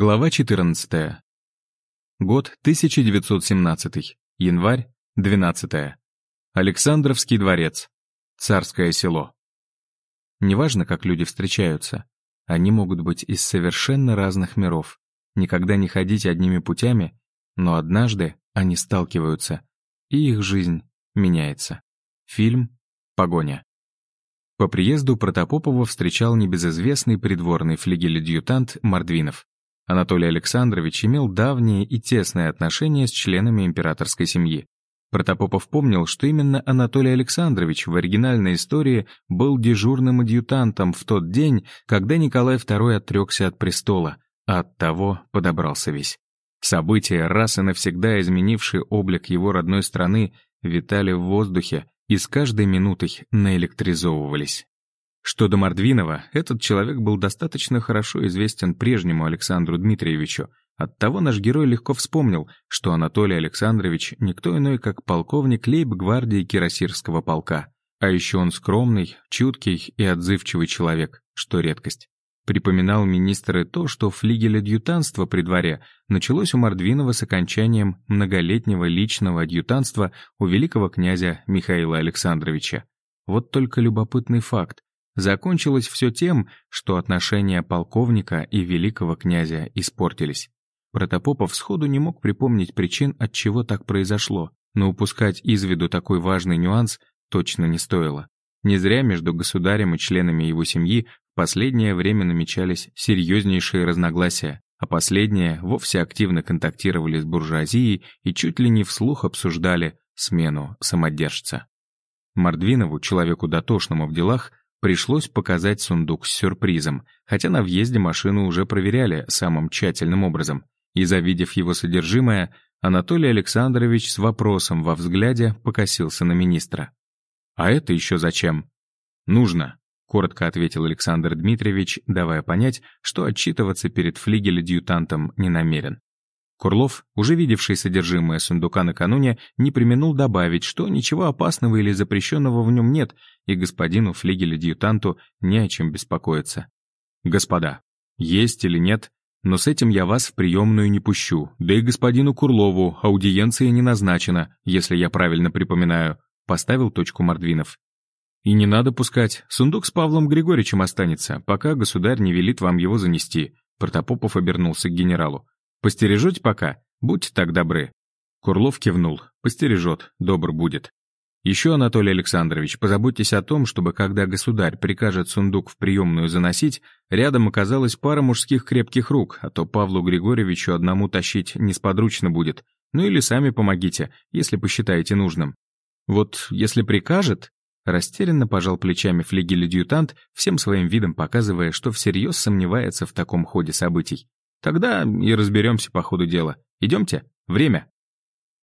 Глава 14. Год 1917. Январь 12. Александровский дворец. Царское село. Неважно, как люди встречаются, они могут быть из совершенно разных миров, никогда не ходить одними путями, но однажды они сталкиваются, и их жизнь меняется. Фильм «Погоня». По приезду Протопопова встречал небезызвестный придворный флигель-адъютант Мордвинов. Анатолий Александрович имел давние и тесные отношения с членами императорской семьи. Протопопов помнил, что именно Анатолий Александрович в оригинальной истории был дежурным адъютантом в тот день, когда Николай II отрекся от престола, а оттого подобрался весь. События, раз и навсегда изменившие облик его родной страны, витали в воздухе и с каждой минутой наэлектризовывались. Что до Мордвинова, этот человек был достаточно хорошо известен прежнему Александру Дмитриевичу. Оттого наш герой легко вспомнил, что Анатолий Александрович никто иной, как полковник лейб-гвардии Кирасирского полка. А еще он скромный, чуткий и отзывчивый человек, что редкость. Припоминал министр и то, что флигель-адъютанство при дворе началось у Мордвинова с окончанием многолетнего личного адъютанства у великого князя Михаила Александровича. Вот только любопытный факт. Закончилось все тем, что отношения полковника и великого князя испортились. Протопопов сходу не мог припомнить причин, от чего так произошло, но упускать из виду такой важный нюанс точно не стоило. Не зря между государем и членами его семьи в последнее время намечались серьезнейшие разногласия, а последние вовсе активно контактировали с буржуазией и чуть ли не вслух обсуждали смену самодержца. Мордвинову, человеку дотошному в делах, Пришлось показать сундук с сюрпризом, хотя на въезде машину уже проверяли самым тщательным образом. И завидев его содержимое, Анатолий Александрович с вопросом во взгляде покосился на министра. «А это еще зачем?» «Нужно», — коротко ответил Александр Дмитриевич, давая понять, что отчитываться перед флигель-адъютантом не намерен. Курлов, уже видевший содержимое сундука накануне, не применул добавить, что ничего опасного или запрещенного в нем нет, и господину флигель-адъютанту не о чем беспокоиться. «Господа, есть или нет, но с этим я вас в приемную не пущу, да и господину Курлову аудиенция не назначена, если я правильно припоминаю», — поставил точку Мордвинов. «И не надо пускать, сундук с Павлом Григорьевичем останется, пока государь не велит вам его занести», — Протопопов обернулся к генералу. Постережете пока? Будьте так добры». Курлов кивнул. «Постережет, добр будет». Еще, Анатолий Александрович, позаботьтесь о том, чтобы, когда государь прикажет сундук в приемную заносить, рядом оказалась пара мужских крепких рук, а то Павлу Григорьевичу одному тащить несподручно будет. Ну или сами помогите, если посчитаете нужным. Вот если прикажет... Растерянно пожал плечами флигель-адъютант, всем своим видом показывая, что всерьез сомневается в таком ходе событий. Тогда и разберемся по ходу дела. Идемте, время.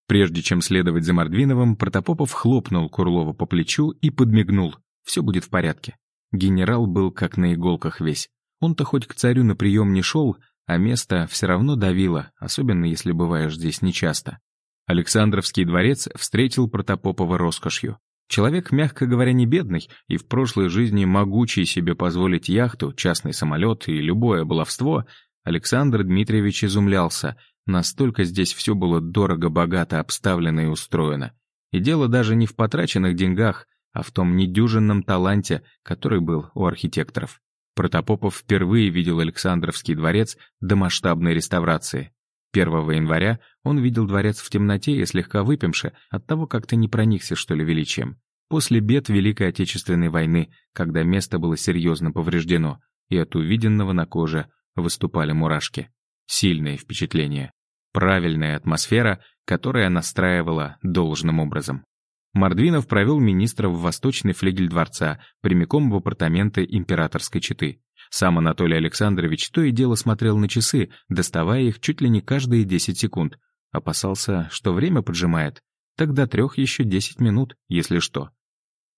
Прежде чем следовать за Мордвиновым, Протопопов хлопнул Курлова по плечу и подмигнул. Все будет в порядке. Генерал был как на иголках весь. Он-то хоть к царю на прием не шел, а место все равно давило, особенно если бываешь здесь нечасто. Александровский дворец встретил Протопопова роскошью. Человек, мягко говоря, не бедный и в прошлой жизни могучий себе позволить яхту, частный самолет и любое баловство, Александр Дмитриевич изумлялся, настолько здесь все было дорого-богато обставлено и устроено. И дело даже не в потраченных деньгах, а в том недюжинном таланте, который был у архитекторов. Протопопов впервые видел Александровский дворец до масштабной реставрации. 1 января он видел дворец в темноте и слегка выпивши, оттого как-то не проникся, что ли, величием. После бед Великой Отечественной войны, когда место было серьезно повреждено, и от увиденного на коже выступали мурашки. Сильное впечатление. Правильная атмосфера, которая настраивала должным образом. Мордвинов провел министра в восточный флигель дворца, прямиком в апартаменты императорской четы. Сам Анатолий Александрович то и дело смотрел на часы, доставая их чуть ли не каждые 10 секунд. Опасался, что время поджимает. Тогда трех еще 10 минут, если что.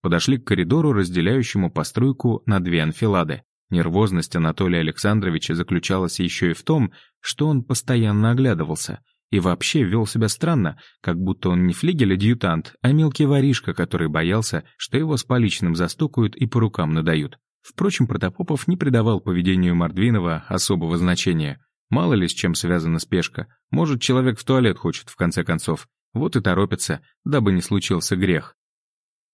Подошли к коридору, разделяющему постройку на две анфилады. Нервозность Анатолия Александровича заключалась еще и в том, что он постоянно оглядывался и вообще вел себя странно, как будто он не флигель-адъютант, а мелкий воришка, который боялся, что его с поличным застукают и по рукам надают. Впрочем, Протопопов не придавал поведению Мордвинова особого значения. Мало ли с чем связана спешка. Может, человек в туалет хочет, в конце концов. Вот и торопится, дабы не случился грех.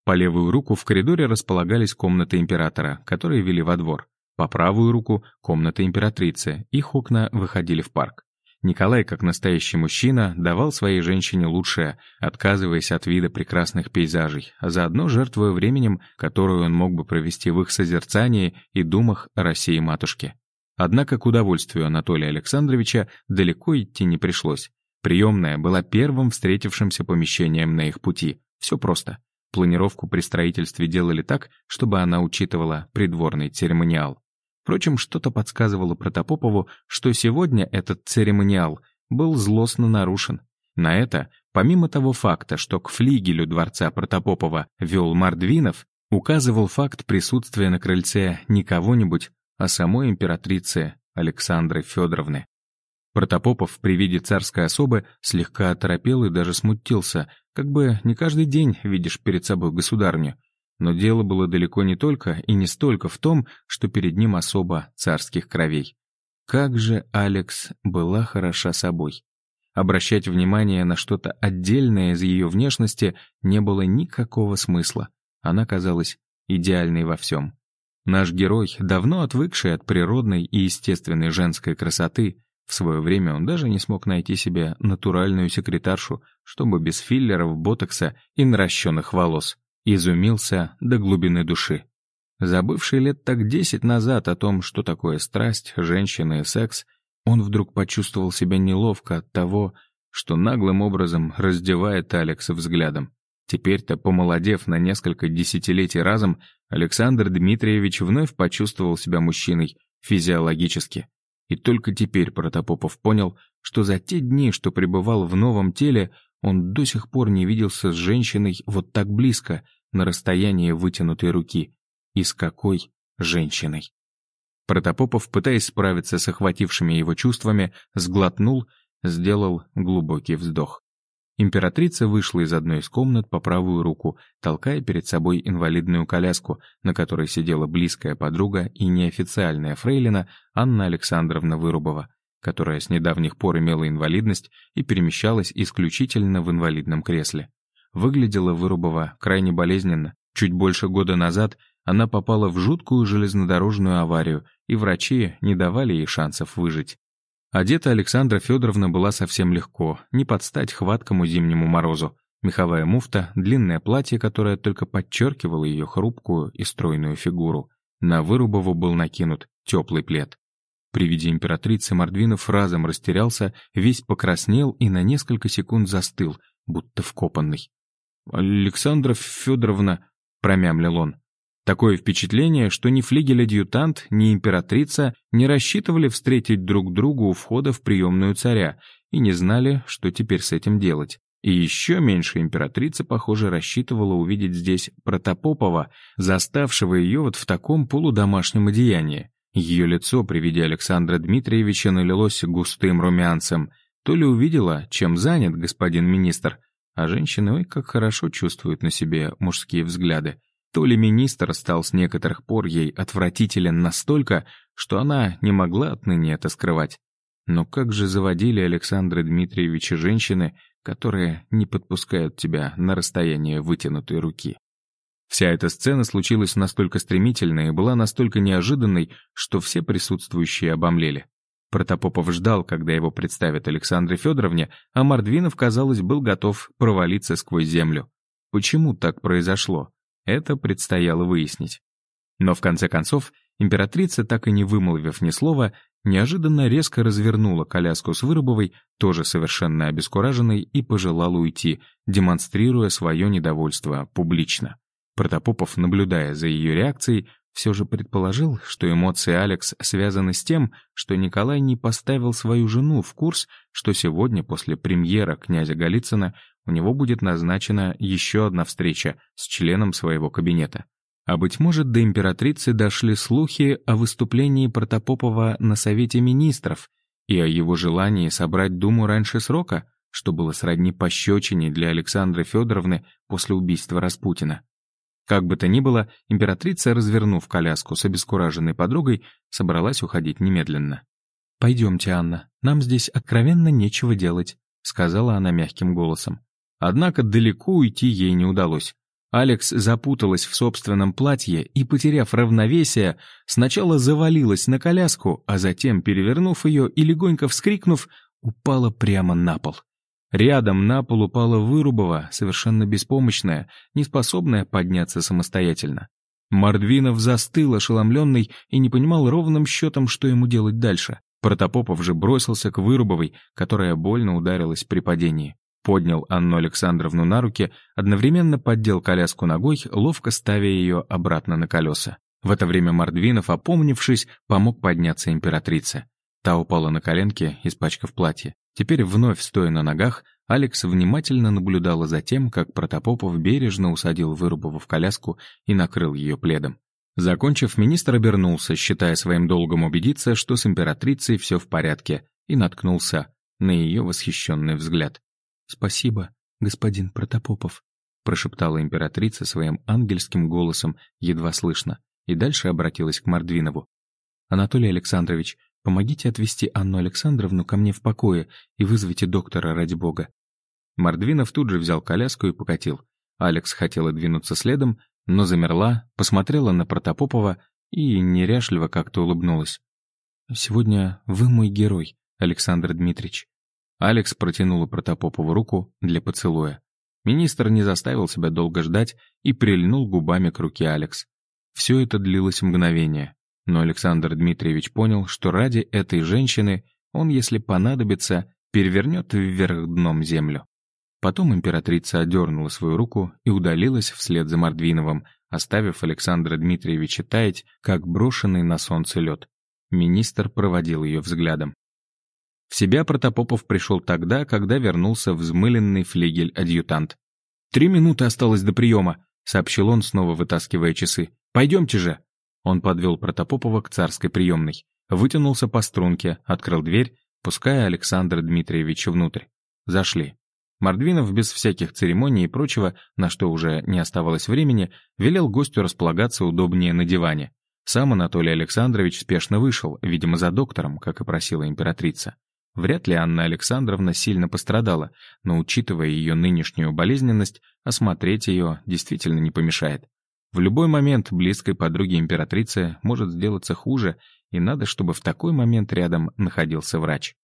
По левую руку в коридоре располагались комнаты императора, которые вели во двор. По правую руку — комната императрицы, их окна выходили в парк. Николай, как настоящий мужчина, давал своей женщине лучшее, отказываясь от вида прекрасных пейзажей, а заодно жертвуя временем, которое он мог бы провести в их созерцании и думах о России-матушке. Однако к удовольствию Анатолия Александровича далеко идти не пришлось. Приемная была первым встретившимся помещением на их пути. Все просто. Планировку при строительстве делали так, чтобы она учитывала придворный церемониал. Впрочем, что-то подсказывало Протопопову, что сегодня этот церемониал был злостно нарушен. На это, помимо того факта, что к флигелю дворца Протопопова вел Мордвинов, указывал факт присутствия на крыльце не кого-нибудь, а самой императрицы Александры Федоровны. Протопопов при виде царской особы слегка оторопел и даже смутился, как бы не каждый день видишь перед собой государню. Но дело было далеко не только и не столько в том, что перед ним особа царских кровей. Как же Алекс была хороша собой. Обращать внимание на что-то отдельное из ее внешности не было никакого смысла. Она казалась идеальной во всем. Наш герой, давно отвыкший от природной и естественной женской красоты, в свое время он даже не смог найти себе натуральную секретаршу, чтобы без филлеров, ботокса и наращенных волос. Изумился до глубины души. Забывший лет так десять назад о том, что такое страсть, женщина и секс, он вдруг почувствовал себя неловко от того, что наглым образом раздевает Алекса взглядом. Теперь-то, помолодев на несколько десятилетий разом, Александр Дмитриевич вновь почувствовал себя мужчиной физиологически. И только теперь Протопопов понял, что за те дни, что пребывал в новом теле, он до сих пор не виделся с женщиной вот так близко, на расстоянии вытянутой руки. И с какой женщиной? Протопопов, пытаясь справиться с охватившими его чувствами, сглотнул, сделал глубокий вздох. Императрица вышла из одной из комнат по правую руку, толкая перед собой инвалидную коляску, на которой сидела близкая подруга и неофициальная фрейлина Анна Александровна Вырубова, которая с недавних пор имела инвалидность и перемещалась исключительно в инвалидном кресле. Выглядела Вырубова крайне болезненно. Чуть больше года назад она попала в жуткую железнодорожную аварию, и врачи не давали ей шансов выжить. Одета Александра Федоровна была совсем легко, не подстать хваткому зимнему морозу. Меховая муфта, длинное платье, которое только подчеркивало ее хрупкую и стройную фигуру. На Вырубову был накинут теплый плед. При виде императрицы Мордвинов разом растерялся, весь покраснел и на несколько секунд застыл, будто вкопанный. «Александра Федоровна», — промямлил он, Такое впечатление, что ни флигель-адъютант, ни императрица не рассчитывали встретить друг друга у входа в приемную царя и не знали, что теперь с этим делать. И еще меньше императрица, похоже, рассчитывала увидеть здесь Протопопова, заставшего ее вот в таком полудомашнем одеянии. Ее лицо при виде Александра Дмитриевича налилось густым румянцем. То ли увидела, чем занят господин министр, а женщины, ой, как хорошо чувствуют на себе мужские взгляды. То ли министр стал с некоторых пор ей отвратителен настолько, что она не могла отныне это скрывать. Но как же заводили Александра Дмитриевича женщины, которые не подпускают тебя на расстояние вытянутой руки? Вся эта сцена случилась настолько стремительно и была настолько неожиданной, что все присутствующие обомлели. Протопопов ждал, когда его представят Александре Федоровне, а Мордвинов, казалось, был готов провалиться сквозь землю. Почему так произошло? Это предстояло выяснить. Но в конце концов, императрица, так и не вымолвив ни слова, неожиданно резко развернула коляску с Вырубовой, тоже совершенно обескураженной, и пожелала уйти, демонстрируя свое недовольство публично. Протопопов, наблюдая за ее реакцией, все же предположил, что эмоции Алекс связаны с тем, что Николай не поставил свою жену в курс, что сегодня после премьера князя Голицына у него будет назначена еще одна встреча с членом своего кабинета. А быть может, до императрицы дошли слухи о выступлении Протопопова на Совете Министров и о его желании собрать Думу раньше срока, что было сродни пощечине для Александры Федоровны после убийства Распутина. Как бы то ни было, императрица, развернув коляску с обескураженной подругой, собралась уходить немедленно. «Пойдемте, Анна, нам здесь откровенно нечего делать», — сказала она мягким голосом. Однако далеко уйти ей не удалось. Алекс запуталась в собственном платье и, потеряв равновесие, сначала завалилась на коляску, а затем, перевернув ее и легонько вскрикнув, упала прямо на пол. Рядом на пол упала Вырубова, совершенно беспомощная, неспособная подняться самостоятельно. Мордвинов застыл, ошеломленный, и не понимал ровным счетом, что ему делать дальше. Протопопов же бросился к Вырубовой, которая больно ударилась при падении. Поднял Анну Александровну на руки, одновременно поддел коляску ногой, ловко ставя ее обратно на колеса. В это время Мордвинов, опомнившись, помог подняться императрице. Та упала на коленки, испачкав платье. Теперь, вновь стоя на ногах, Алекс внимательно наблюдала за тем, как Протопопов бережно усадил Вырубову в коляску и накрыл ее пледом. Закончив, министр обернулся, считая своим долгом убедиться, что с императрицей все в порядке, и наткнулся на ее восхищенный взгляд. «Спасибо, господин Протопопов», — прошептала императрица своим ангельским голосом, едва слышно, и дальше обратилась к Мордвинову. «Анатолий Александрович, Помогите отвезти Анну Александровну ко мне в покое и вызовите доктора ради бога». Мордвинов тут же взял коляску и покатил. Алекс хотела двинуться следом, но замерла, посмотрела на Протопопова и неряшливо как-то улыбнулась. «Сегодня вы мой герой, Александр Дмитриевич». Алекс протянула Протопопову руку для поцелуя. Министр не заставил себя долго ждать и прильнул губами к руке Алекс. Все это длилось мгновение. Но Александр Дмитриевич понял, что ради этой женщины он, если понадобится, перевернет вверх дном землю. Потом императрица отдернула свою руку и удалилась вслед за Мордвиновым, оставив Александра Дмитриевича таять, как брошенный на солнце лед. Министр проводил ее взглядом. В себя Протопопов пришел тогда, когда вернулся взмыленный флигель-адъютант. «Три минуты осталось до приема», — сообщил он, снова вытаскивая часы. «Пойдемте же». Он подвел Протопопова к царской приемной, вытянулся по струнке, открыл дверь, пуская Александра Дмитриевича внутрь. Зашли. Мордвинов без всяких церемоний и прочего, на что уже не оставалось времени, велел гостю располагаться удобнее на диване. Сам Анатолий Александрович спешно вышел, видимо, за доктором, как и просила императрица. Вряд ли Анна Александровна сильно пострадала, но, учитывая ее нынешнюю болезненность, осмотреть ее действительно не помешает. В любой момент близкой подруге императрицы может сделаться хуже, и надо, чтобы в такой момент рядом находился врач.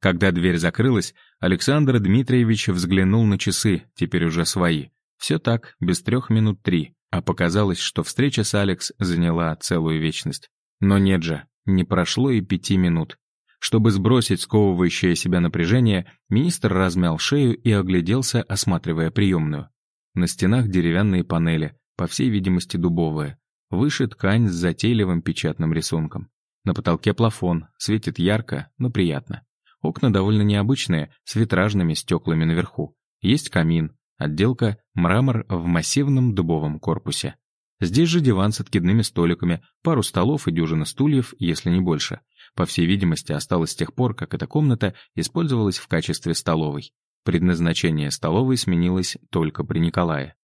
Когда дверь закрылась, Александр Дмитриевич взглянул на часы, теперь уже свои. Все так, без трех минут три, а показалось, что встреча с Алекс заняла целую вечность. Но нет же, не прошло и пяти минут. Чтобы сбросить сковывающее себя напряжение, министр размял шею и огляделся, осматривая приемную. На стенах деревянные панели, по всей видимости дубовая. Выше ткань с затейливым печатным рисунком. На потолке плафон, светит ярко, но приятно. Окна довольно необычные, с витражными стеклами наверху. Есть камин, отделка мрамор в массивном дубовом корпусе. Здесь же диван с откидными столиками, пару столов и дюжина стульев, если не больше. По всей видимости, осталось с тех пор, как эта комната использовалась в качестве столовой. Предназначение столовой сменилось только при Николае.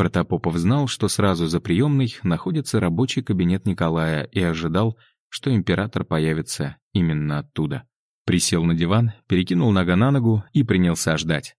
Протопопов знал, что сразу за приемной находится рабочий кабинет Николая и ожидал, что император появится именно оттуда. Присел на диван, перекинул нога на ногу и принялся ждать.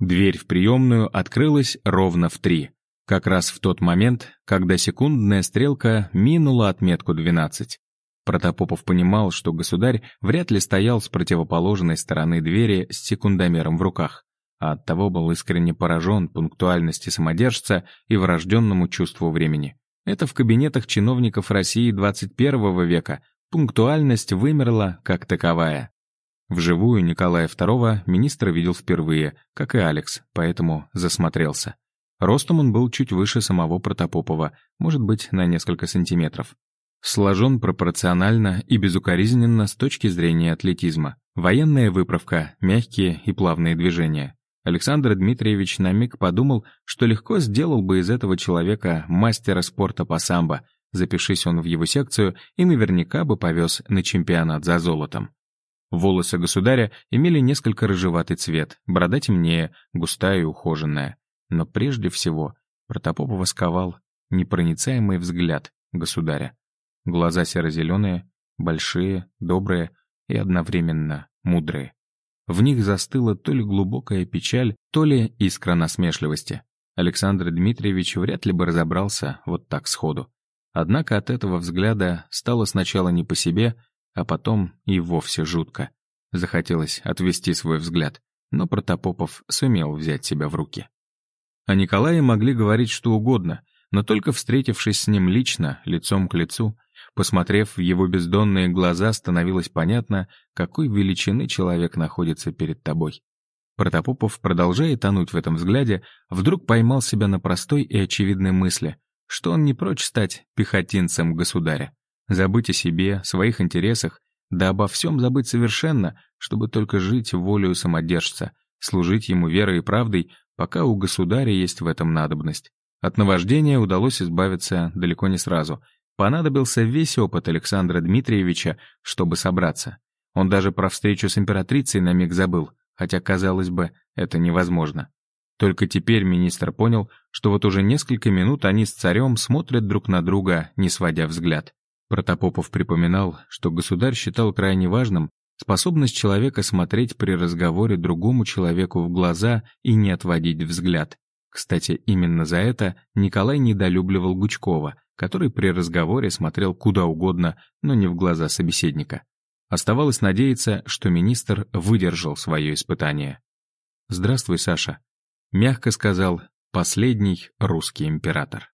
Дверь в приемную открылась ровно в три. Как раз в тот момент, когда секундная стрелка минула отметку 12. Протопопов понимал, что государь вряд ли стоял с противоположной стороны двери с секундомером в руках а оттого был искренне поражен пунктуальности самодержца и врожденному чувству времени. Это в кабинетах чиновников России 21 века пунктуальность вымерла как таковая. Вживую Николая II министр видел впервые, как и Алекс, поэтому засмотрелся. Ростом он был чуть выше самого Протопопова, может быть, на несколько сантиметров. Сложен пропорционально и безукоризненно с точки зрения атлетизма. Военная выправка, мягкие и плавные движения. Александр Дмитриевич на миг подумал, что легко сделал бы из этого человека мастера спорта по самбо, запишись он в его секцию и наверняка бы повез на чемпионат за золотом. Волосы государя имели несколько рыжеватый цвет, борода темнее, густая и ухоженная. Но прежде всего Протопопова сковал непроницаемый взгляд государя. Глаза серо-зеленые, большие, добрые, и одновременно мудрые. В них застыла то ли глубокая печаль, то ли искра насмешливости. Александр Дмитриевич вряд ли бы разобрался вот так сходу. Однако от этого взгляда стало сначала не по себе, а потом и вовсе жутко. Захотелось отвести свой взгляд, но Протопопов сумел взять себя в руки. О Николае могли говорить что угодно, но только встретившись с ним лично, лицом к лицу, посмотрев в его бездонные глаза, становилось понятно, какой величины человек находится перед тобой. Протопопов, продолжая тонуть в этом взгляде, вдруг поймал себя на простой и очевидной мысли, что он не прочь стать пехотинцем государя. Забыть о себе, своих интересах, да обо всем забыть совершенно, чтобы только жить волею самодержца, служить ему верой и правдой, пока у государя есть в этом надобность. От наваждения удалось избавиться далеко не сразу. Понадобился весь опыт Александра Дмитриевича, чтобы собраться. Он даже про встречу с императрицей на миг забыл, хотя, казалось бы, это невозможно. Только теперь министр понял, что вот уже несколько минут они с царем смотрят друг на друга, не сводя взгляд. Протопопов припоминал, что государь считал крайне важным способность человека смотреть при разговоре другому человеку в глаза и не отводить взгляд. Кстати, именно за это Николай недолюбливал Гучкова, который при разговоре смотрел куда угодно, но не в глаза собеседника. Оставалось надеяться, что министр выдержал свое испытание. «Здравствуй, Саша», — мягко сказал последний русский император.